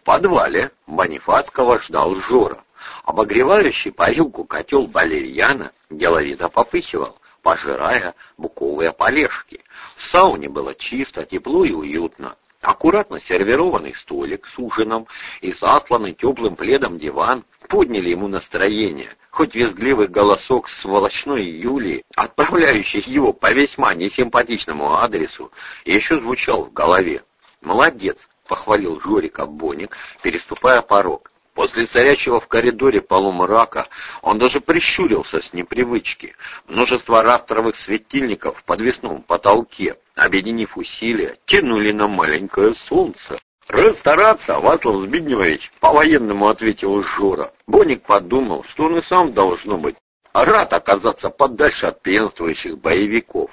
В подвале Бонифацкого ждал Жора. Обогревающий парилку котел валерьяна деловито попыхивал, пожирая буковые полежки. В сауне было чисто, тепло и уютно. Аккуратно сервированный столик с ужином и засланный теплым пледом диван подняли ему настроение, хоть визгливый голосок сволочной Юлии, отправляющий его по весьма несимпатичному адресу, еще звучал в голове. «Молодец!» — похвалил Жорика Боник, переступая порог. После царящего в коридоре полумрака он даже прищурился с непривычки. Множество растровых светильников в подвесном потолке, объединив усилия, тянули на маленькое солнце. «Рад стараться, Васлав Збигневович», — по-военному ответил Жора. Боник подумал, что он и сам должно быть рад оказаться подальше от пьянствующих боевиков.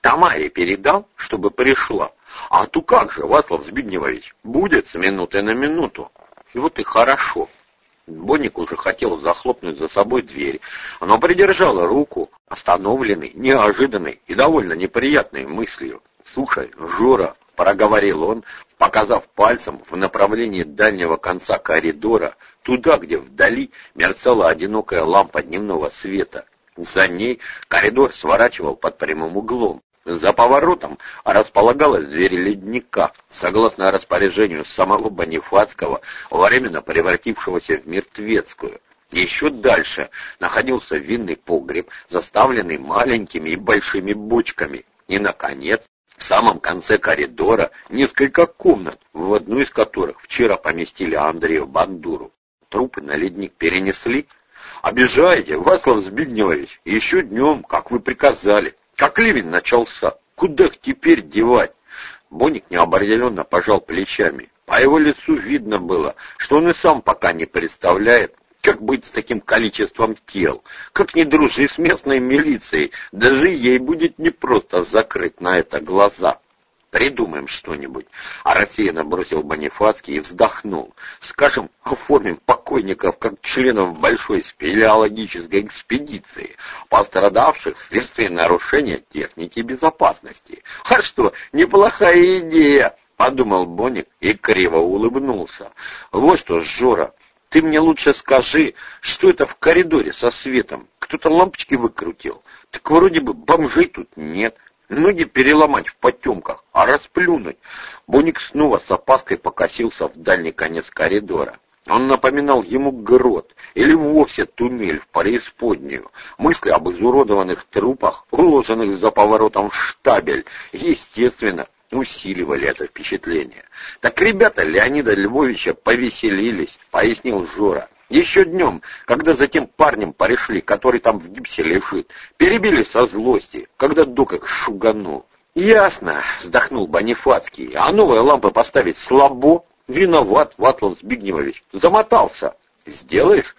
Тамаре передал, чтобы пришла. А то как же, Васлав Збигневович, будет с минуты на минуту. И вот и хорошо. Бонник уже хотел захлопнуть за собой дверь, но придержала руку, остановленный, неожиданной и довольно неприятной мыслью. «Слушай, Жора», — проговорил он, показав пальцем в направлении дальнего конца коридора, туда, где вдали мерцала одинокая лампа дневного света. За ней коридор сворачивал под прямым углом. За поворотом располагалась дверь ледника, согласно распоряжению самого Бонифацкого, временно превратившегося в мертвецкую. Еще дальше находился винный погреб, заставленный маленькими и большими бочками. И, наконец, в самом конце коридора несколько комнат, в одну из которых вчера поместили Андрея Бандуру. Трупы на ледник перенесли. «Обижаете, Васлав Збигневович, еще днем, как вы приказали. Как ливень начался, куда их теперь девать? Боник неопределенно пожал плечами. По его лицу видно было, что он и сам пока не представляет, как быть с таким количеством тел? Как не дружи с местной милицией, даже ей будет непросто закрыть на это глаза. Придумаем что-нибудь. А рассеянно бросил Бонифацкий и вздохнул. Скажем, оформим покойников как членов большой спелеологической экспедиции, пострадавших вследствие нарушения техники безопасности. А что, неплохая идея, подумал Боник и криво улыбнулся. Вот что, Жора, ты мне лучше скажи, что это в коридоре со светом? Кто-то лампочки выкрутил. Так вроде бы бомжей тут нет. Ноги переломать в потемках, а расплюнуть. Боник снова с опаской покосился в дальний конец коридора. Он напоминал ему грот или вовсе туннель в преисподнюю. Мысли об изуродованных трупах, уложенных за поворотом в штабель, естественно, усиливали это впечатление. Так ребята Леонида Львовича повеселились, пояснил Жора. Еще днем, когда за тем парнем порешли, который там в гипсе лежит, перебили со злости, когда док шуганул. «Ясно», — вздохнул Бонифацкий, — «а новые лампы поставить слабо?» «Виноват, Ватлав Збигневович, замотался». «Сделаешь?»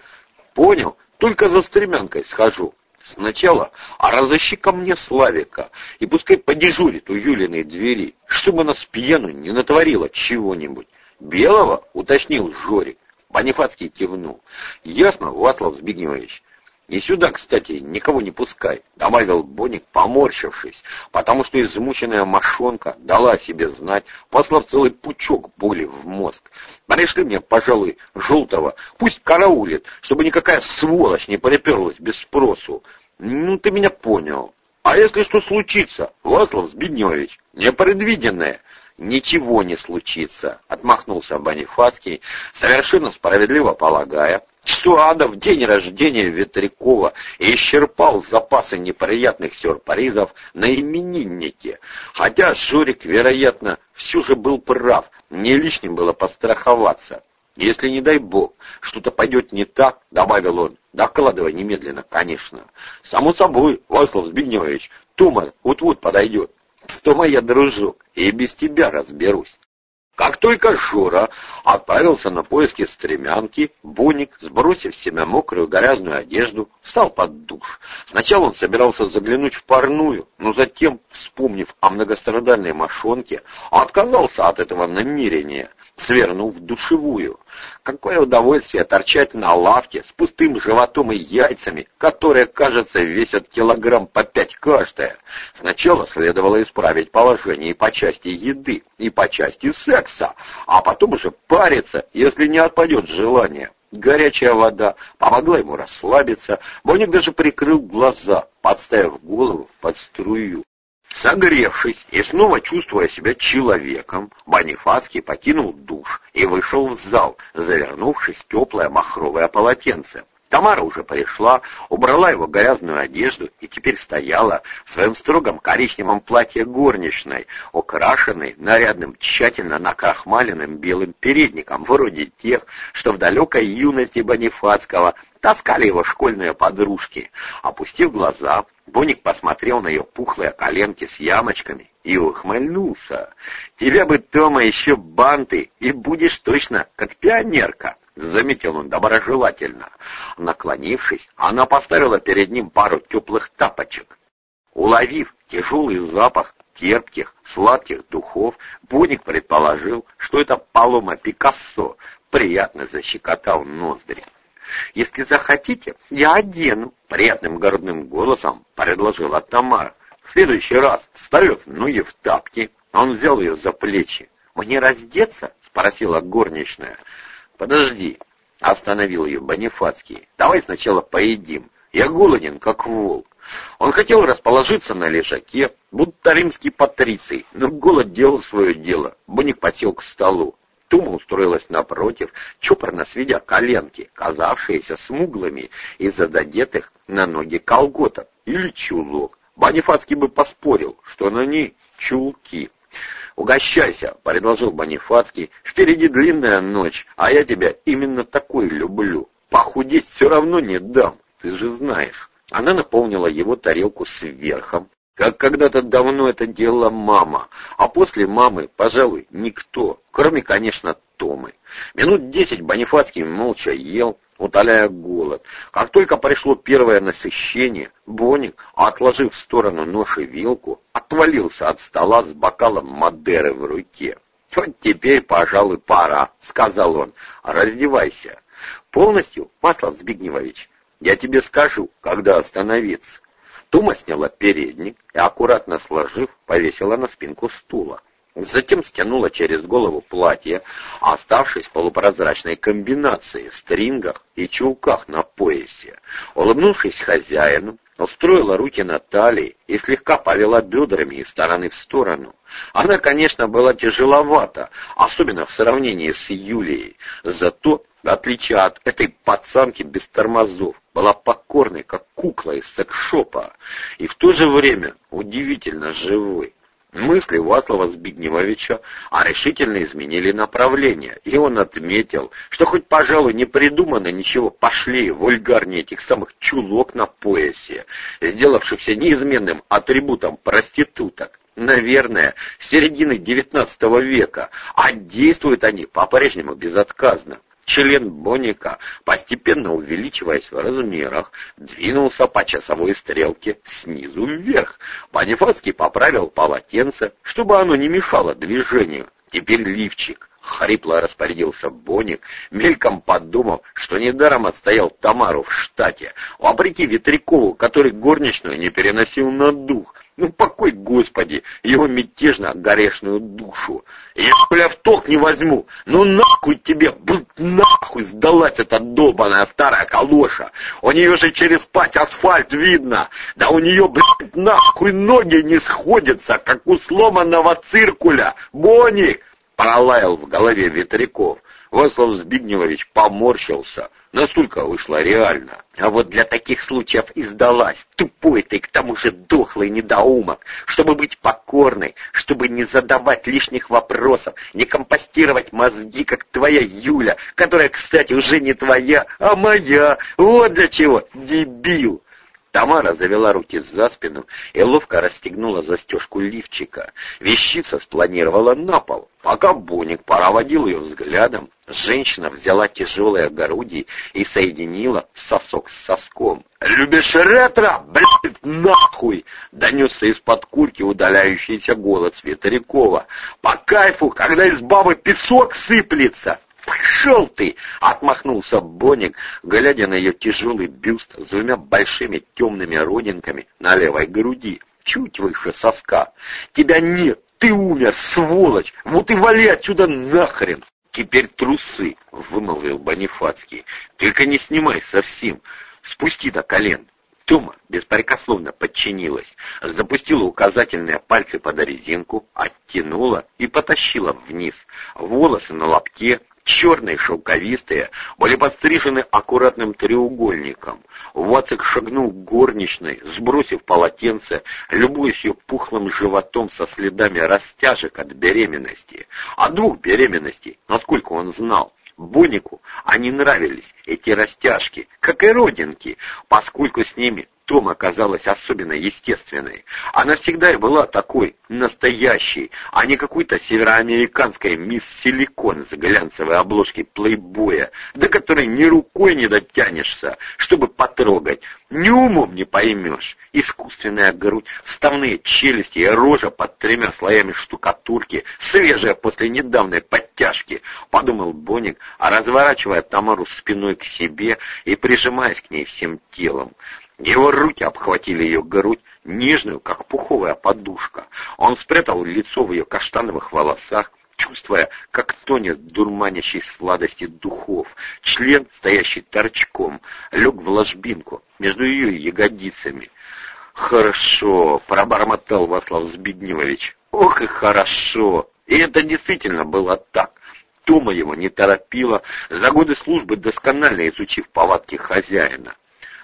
«Понял, только за стремянкой схожу». Сначала, а разыщи ко мне Славика, и пускай подежурит у Юлиной двери, чтобы она с пьяну не натворила чего-нибудь. «Белого?» — уточнил Жорик. Бонифацкий кивнул. «Ясно, Васлав Збигневич. И сюда, кстати, никого не пускай», — добавил Боник, поморщившись, потому что измученная мошонка дала себе знать, послав целый пучок боли в мозг. «Пришли мне, пожалуй, желтого, пусть караулит, чтобы никакая сволочь не приперлась без спросу. Ну, ты меня понял. А если что случится, Васлав Збигневич, непредвиденное, ничего не случится, отмахнулся Бонифацкий, совершенно справедливо полагая, что Ада в день рождения Ветрякова исчерпал запасы неприятных сюрпризов на имениннике. Хотя Жорик, вероятно, все же был прав, не лишним было постраховаться. Если, не дай бог, что-то пойдет не так, добавил он, докладывай немедленно, конечно. Само собой, Васлав Збигневич, Тома вот-вот подойдет. С Томой я дружу, и без тебя разберусь. Как только Жора отправился на поиски стремянки, Боник, сбросив с себя мокрую грязную одежду, встал под душ. Сначала он собирался заглянуть в парную, но затем, вспомнив о многострадальной мошонке, отказался от этого намерения свернув в душевую. Какое удовольствие торчать на лавке с пустым животом и яйцами, которые, кажется, весят килограмм по пять каждая. Сначала следовало исправить положение и по части еды, и по части секса, а потом уже париться, если не отпадет желание. Горячая вода помогла ему расслабиться, Боник даже прикрыл глаза, подставив голову под струю. Согревшись и снова чувствуя себя человеком, Бонифацкий покинул душ и вышел в зал, завернувшись в теплое махровое полотенце. Тамара уже пришла, убрала его грязную одежду и теперь стояла в своем строгом коричневом платье горничной, украшенной нарядным, тщательно накрахмаленным белым передником, вроде тех, что в далекой юности Бонифацкого таскали его школьные подружки. Опустив глаза, Боник посмотрел на ее пухлые коленки с ямочками и ухмыльнулся. «Тебя бы, Тома, еще банты, и будешь точно как пионерка!» Заметил он доброжелательно. Наклонившись, она поставила перед ним пару теплых тапочек. Уловив тяжелый запах терпких, сладких духов, Боник предположил, что это Палома Пикассо приятно защекотал ноздри. «Если захотите, я одену», — приятным гордым голосом предложила Тамара. В следующий раз, вставив ноги в тапки, он взял ее за плечи. «Мне раздеться?» — спросила горничная. «Подожди», — остановил ее Бонифацкий. «Давай сначала поедим. Я голоден, как волк». Он хотел расположиться на лежаке, будто римский патриций, но голод делал свое дело. Боник посел к столу. Тума устроилась напротив, чопорно сведя коленки, казавшиеся смуглыми из-за додетых на ноги колготок или чулок. Бонифацкий бы поспорил, что на ней чулки. «Угощайся», — предложил Бонифацкий. «Впереди длинная ночь, а я тебя именно такой люблю. Похудеть все равно не дам, ты же знаешь». Она наполнила его тарелку сверхом, как когда-то давно это делала мама, а после мамы, пожалуй, никто, кроме, конечно, Томы. Минут десять Бонифацкий молча ел, утоляя голод. Как только пришло первое насыщение, Боник, отложив в сторону нож и вилку, отвалился от стола с бокалом Мадеры в руке. «Вот теперь, пожалуй, пора», — сказал он. «Раздевайся». «Полностью, Маслов Збигневович? Я тебе скажу, когда остановиться». Тума сняла передник и, аккуратно сложив, повесила на спинку стула. Затем стянула через голову платье, оставшись в полупрозрачной комбинации, стрингах и чулках на поясе. Улыбнувшись хозяину, устроила руки на талии и слегка повела бедрами из стороны в сторону. Она, конечно, была тяжеловата, особенно в сравнении с Юлией, зато, в отличие от этой пацанки без тормозов, была покорной, как кукла из секшопа, и в то же время удивительно живой. Мысли Васлова Збигневовича а решительно изменили направление, и он отметил, что хоть, пожалуй, не придумано ничего пошлее, вульгарнее этих самых чулок на поясе, сделавшихся неизменным атрибутом проституток. Наверное, с середины XIX века, а действуют они по-прежнему безотказно. Член Боника, постепенно увеличиваясь в размерах, двинулся по часовой стрелке снизу вверх. Бонифацкий поправил полотенце, чтобы оно не мешало движению. Теперь лифчик. Хрипло распорядился Боник, мельком подумав, что недаром отстоял Тамару в штате, вопреки Ветрякову, который горничную не переносил на дух. Ну, покой, Господи, его мятежно-горешную душу. Я, бля, в толк не возьму. Ну, нахуй тебе, будь нахуй сдалась эта долбаная старая калоша. У нее же через пать асфальт видно. Да у нее, блядь, нахуй ноги не сходятся, как у сломанного циркуля. Боник! Пролаял в голове Ветряков. Васлав Збигневович поморщился. Настолько вышло реально. А вот для таких случаев и сдалась. Тупой ты, к тому же дохлый недоумок. Чтобы быть покорной, чтобы не задавать лишних вопросов, не компостировать мозги, как твоя Юля, которая, кстати, уже не твоя, а моя. Вот для чего, дебил. Тамара завела руки за спину и ловко расстегнула застежку лифчика. Вещица спланировала на пол. Пока Боник проводил ее взглядом, женщина взяла тяжелое груди и соединила сосок с соском. «Любишь ретро? Блядь, нахуй!» — донесся из-под курки удаляющийся голос Ветрякова. «По кайфу, когда из бабы песок сыплется!» «Пошел ты!» — отмахнулся Боник, глядя на ее тяжелый бюст с двумя большими темными родинками на левой груди, чуть выше соска. «Тебя нет! Ты умер, сволочь! Вот и вали отсюда нахрен!» «Теперь трусы», — вымолвил Бонифацкий. «Только не снимай совсем. Спусти до колен». Тёма беспрекословно подчинилась, запустила указательные пальцы под резинку, оттянула и потащила вниз. Волосы на лобке, черные шелковистые, были подстрижены аккуратным треугольником. Вацик шагнул к горничной, сбросив полотенце, любуясь ее пухлым животом со следами растяжек от беременности. А двух беременностей, насколько он знал. Бонику они нравились, эти растяжки, как и родинки, поскольку с ними том оказалась особенно естественной. Она всегда и была такой, настоящей, а не какой-то североамериканской мисс Силикон с глянцевой обложки плейбоя, до которой ни рукой не дотянешься, чтобы потрогать, ни умом не поймешь. Искусственная грудь, вставные челюсти и рожа под тремя слоями штукатурки, свежая после недавней подтяжки, подумал Боник, разворачивая Тамару спиной к себе и прижимаясь к ней всем телом. Его руки обхватили ее грудь, нежную, как пуховая подушка. Он спрятал лицо в ее каштановых волосах, чувствуя, как тонет дурманящей сладости духов. Член, стоящий торчком, лег в ложбинку между ее ягодицами. «Хорошо», — пробормотал Васлав Збигневович. «Ох и хорошо!» И это действительно было так. Тома его не торопила, за годы службы досконально изучив повадки хозяина.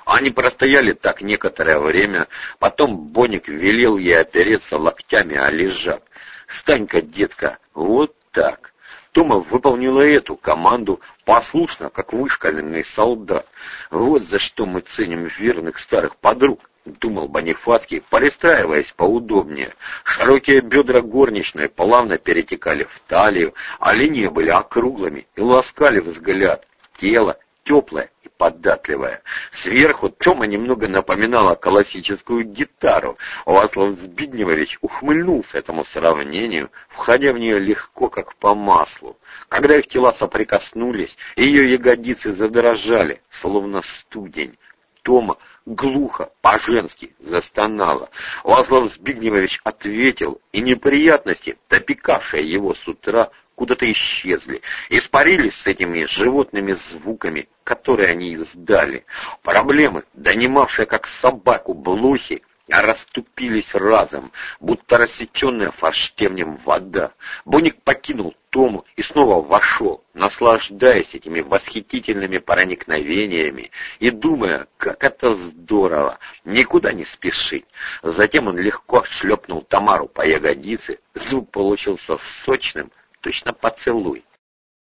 Они простояли так некоторое время, потом Боник велел ей опереться локтями о лежак. «Стань-ка, детка, вот так». Тома выполнила эту команду послушно, как вышкаленный солдат. Вот за что мы ценим верных старых подруг. — думал Бонифацкий, перестраиваясь поудобнее. Широкие бедра горничной плавно перетекали в талию, а линии были округлыми и ласкали взгляд. Тело теплое и податливое. Сверху Тёма немного напоминала классическую гитару. Васлав Збидневович ухмыльнулся этому сравнению, входя в нее легко, как по маслу. Когда их тела соприкоснулись, ее ягодицы задрожали, словно студень. Тома глухо, по-женски застонала. Васлав Збигневович ответил, и неприятности, допекавшие его с утра, куда-то исчезли, испарились с этими животными звуками, которые они издали. Проблемы, донимавшие как собаку блохи, расступились разом, будто рассеченная форштевнем вода. Боник покинул Тому и снова вошел, наслаждаясь этими восхитительными проникновениями и думая, как это здорово, никуда не спешить. Затем он легко шлепнул Тамару по ягодице, звук получился сочным, точно поцелуй.